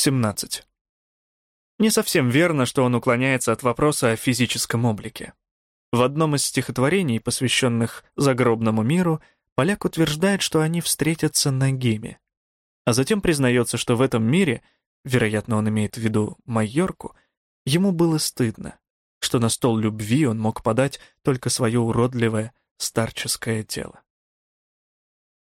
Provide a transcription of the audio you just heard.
17. Не совсем верно, что он уклоняется от вопроса о физическом облике. В одном из стихотворений, посвященных загробному миру, поляк утверждает, что они встретятся на гиме. А затем признается, что в этом мире, вероятно, он имеет в виду Майорку, ему было стыдно, что на стол любви он мог подать только свое уродливое старческое тело.